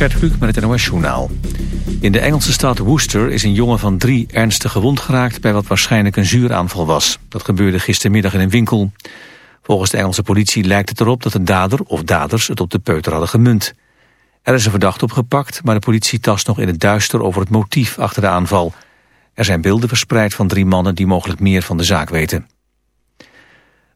Gert Kluk met het NOS Journaal. In de Engelse stad Worcester is een jongen van drie ernstig gewond geraakt... bij wat waarschijnlijk een zuuraanval was. Dat gebeurde gistermiddag in een winkel. Volgens de Engelse politie lijkt het erop dat de dader of daders het op de peuter hadden gemunt. Er is een verdachte opgepakt, maar de politie tast nog in het duister over het motief achter de aanval. Er zijn beelden verspreid van drie mannen die mogelijk meer van de zaak weten.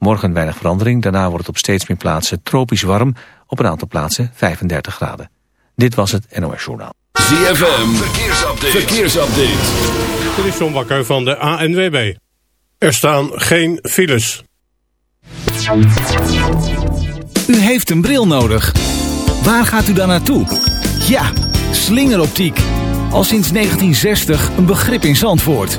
Morgen weinig verandering, daarna wordt het op steeds meer plaatsen tropisch warm. Op een aantal plaatsen 35 graden. Dit was het NOS Journaal. ZFM, verkeersupdate. verkeersupdate. Dit is John Bakker van de ANWB. Er staan geen files. U heeft een bril nodig. Waar gaat u dan naartoe? Ja, slingeroptiek. Al sinds 1960 een begrip in Zandvoort.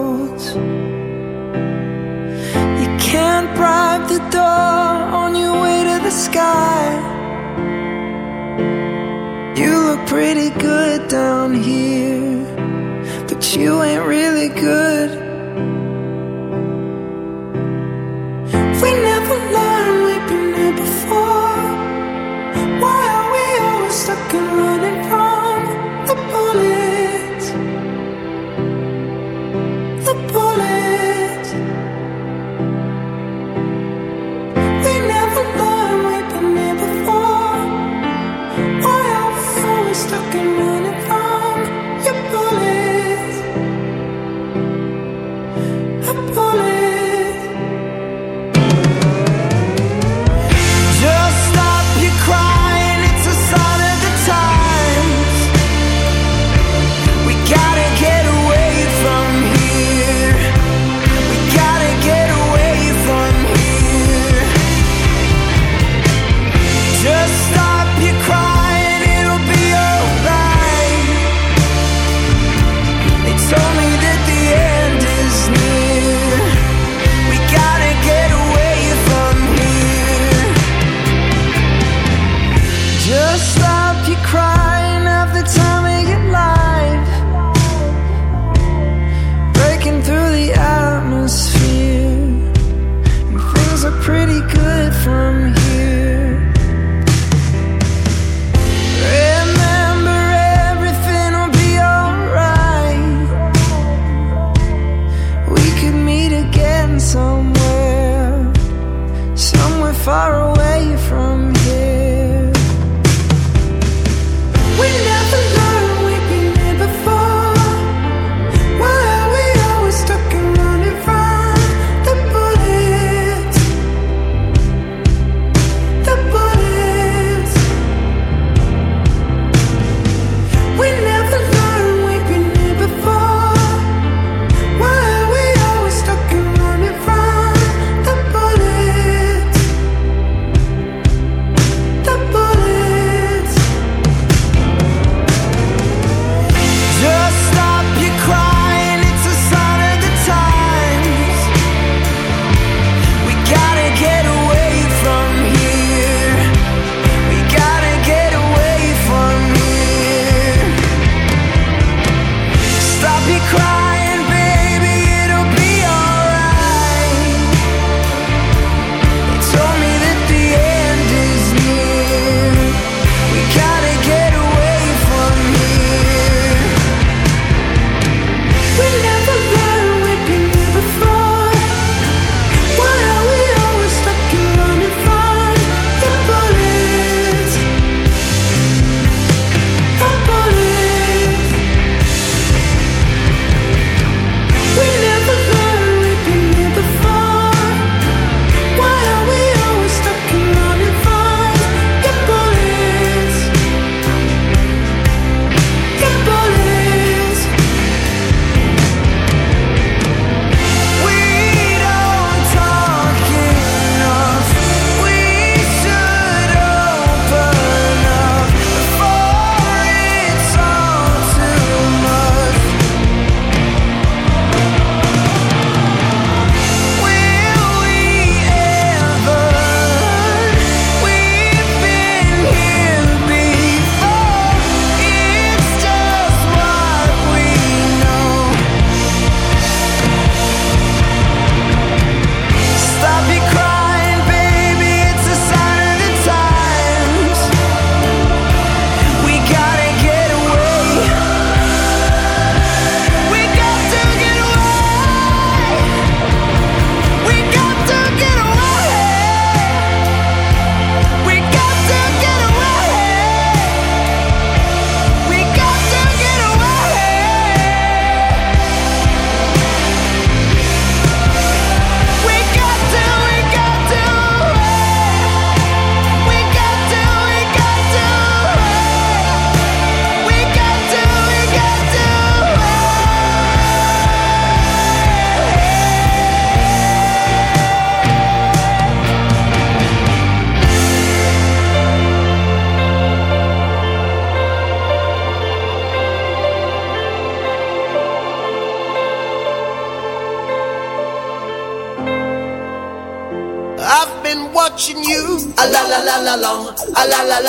roads. You can't bribe the door on your way to the sky. You look pretty good down here, but you ain't really good. We never we've been here before. Why are we always stuck in love?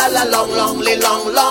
La la long, long, long, long,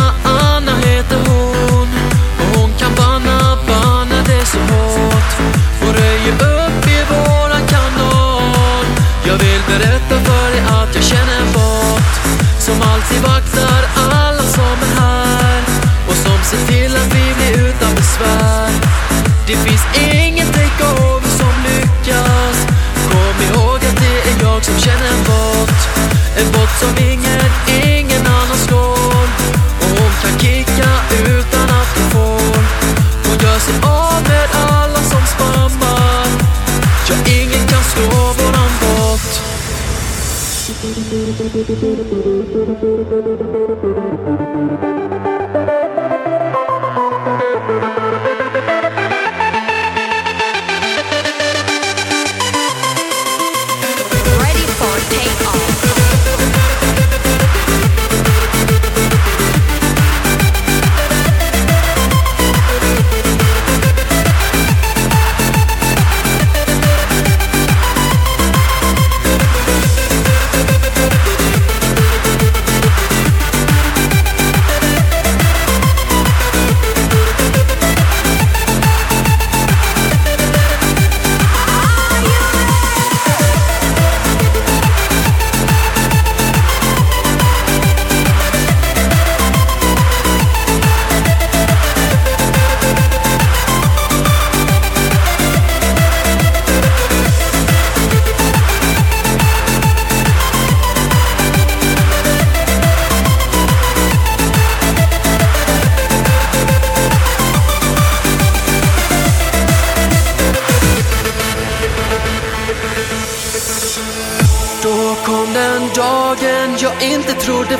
Jag vill berätta för dig att jag känner en bot. Som alltid vaktar alla som är här Och som ser till att vi blir utan besvär Det finns ingen takeover som lyckas Kom ihåg att det är jag som känner en bot. En bot som ingen Thank you.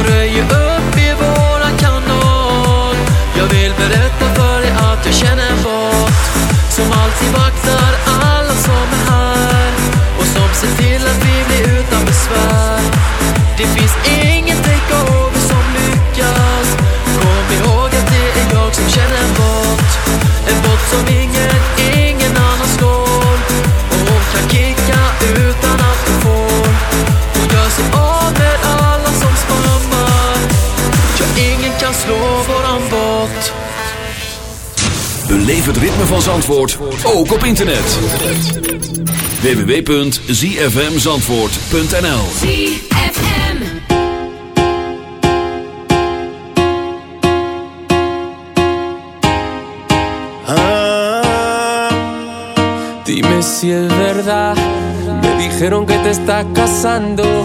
Hon röjer upp i våran kanal Jag vill berätta för dig att jag känner en bot Som alltid vaktar alla som är här Och som ser till att vi blir utan besvär. Det finns kan slå våran bot Beleef het ritme van Zandvoort, ook op internet. www.zfmzandvoort.nl ZFM. Dime si es verdad. Me dijeron que te estás casando.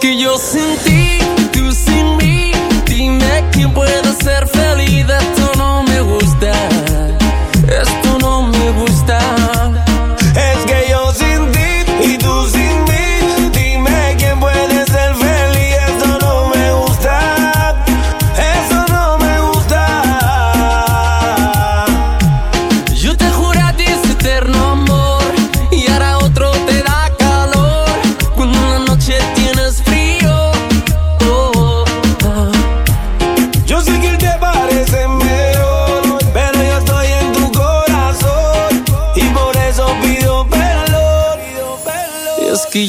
que yo sin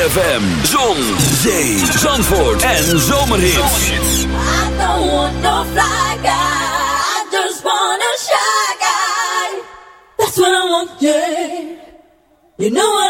ZFM, zon, zee, zandvoort en zomerhits. I don't want no fly guy. I just want a shy guy. That's what I want, yeah. You know what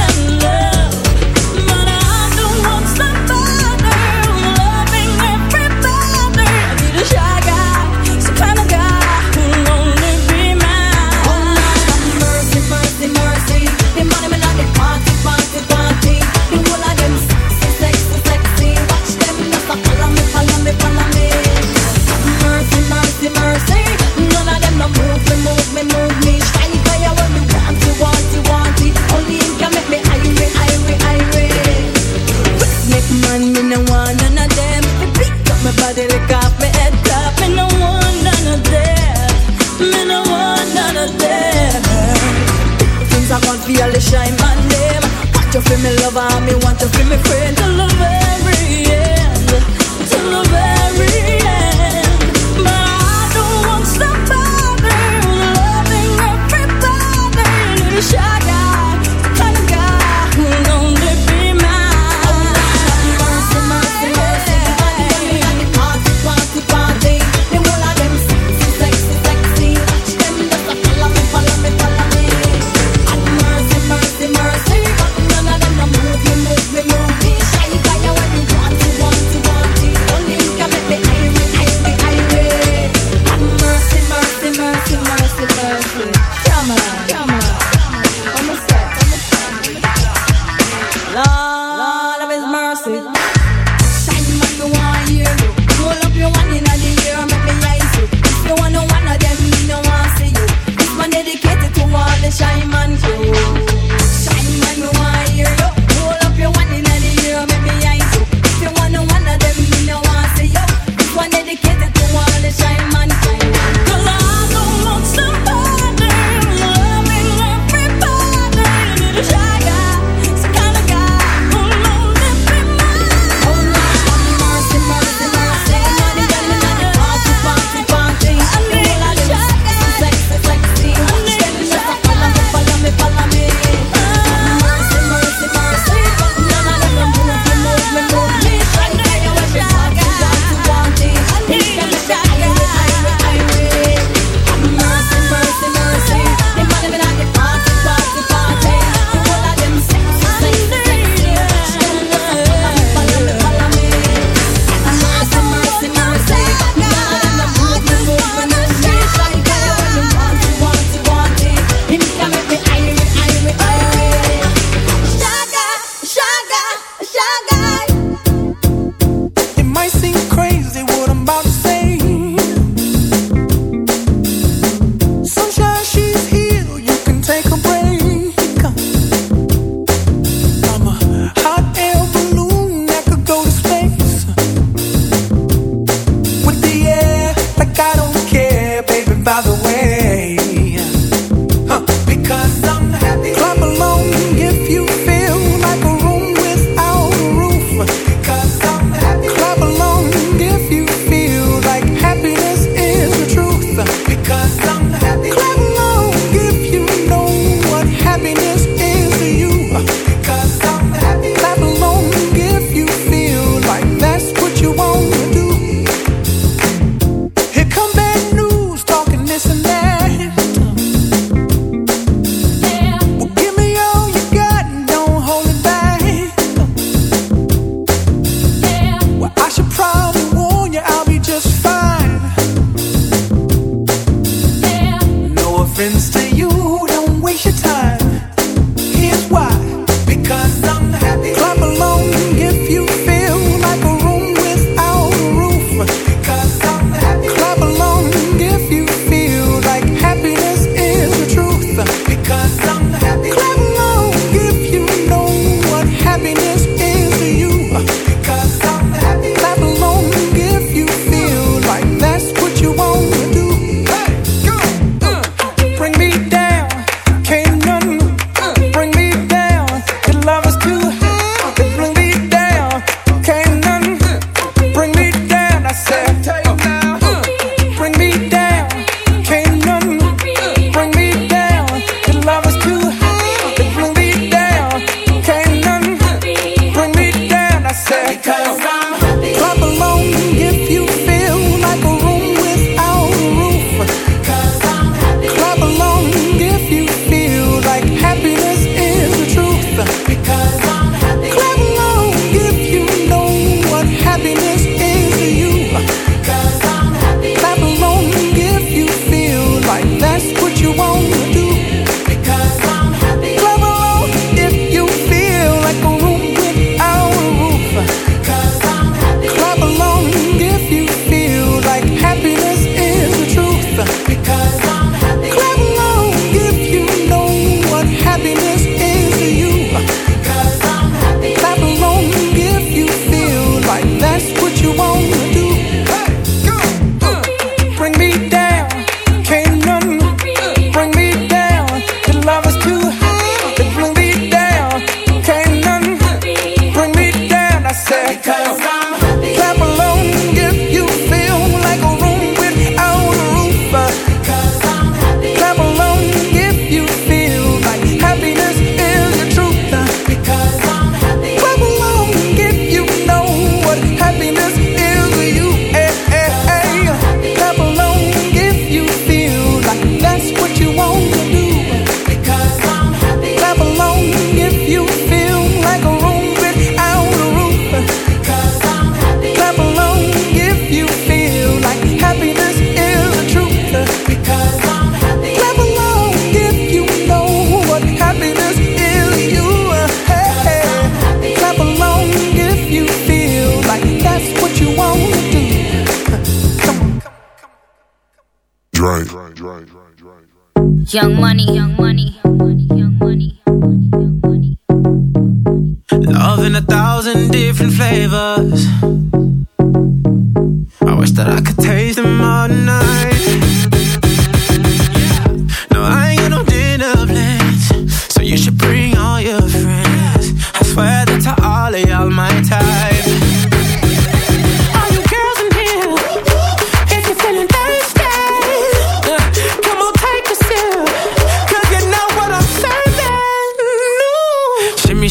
lover, me want to feel me friend till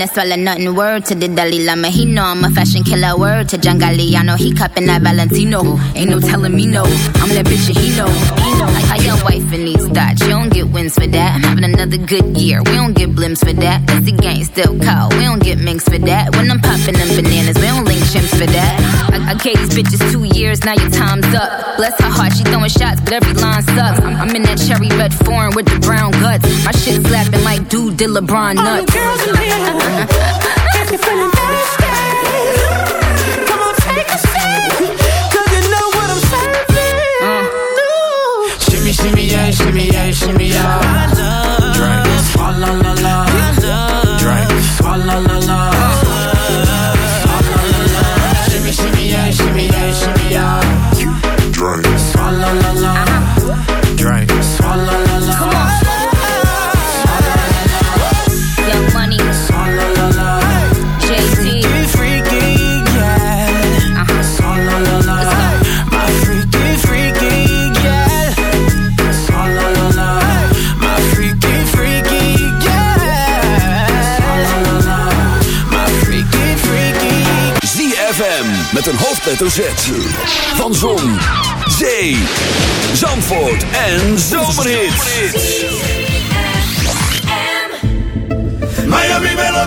Bad swallow nothing. Word to the Dalai Lama, he know I'm a fashion killer. Word to John Galliano, he cupping that Valentino. Ain't no telling me no, I'm that bitch he know. Know. Like how your wife in these thoughts, you don't get wins for that. I'm another good year, we don't get blimps for that. Cause the gang still cold, we don't get minks for that. When I'm popping them bananas, we don't link chimps for that. I, I gave these bitches two years, now your time's up. Bless her heart, she throwing shots, but every line sucks. I'm, I'm in that cherry red foreign with the brown guts. My shit slapping like dude did LeBron nuts. All you nuts. girls in here, if you're feeling thirsty, come on, take a sip, 'cause you know what I'm serving. Uh. Shimmy, shimmy, yeah, shimmy, yeah, shimmy, yeah. Drink, La la la. Drink, swalla la la. Swalla hoofdletter Z. Van Zon, Zee, Zandvoort en Zomerhits. Miami me lo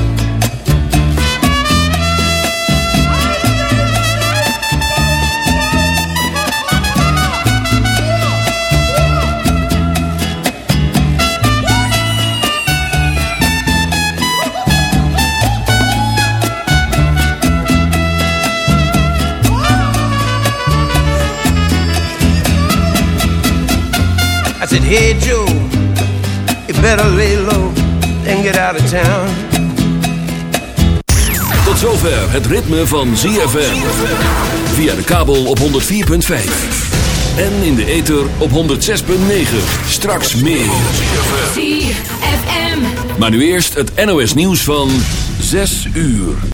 Hey Joe, you better lay low and get out of town. Tot zover het ritme van ZFM. Via de kabel op 104.5. En in de ether op 106.9. Straks meer. ZFM. Maar nu eerst het NOS nieuws van 6 uur.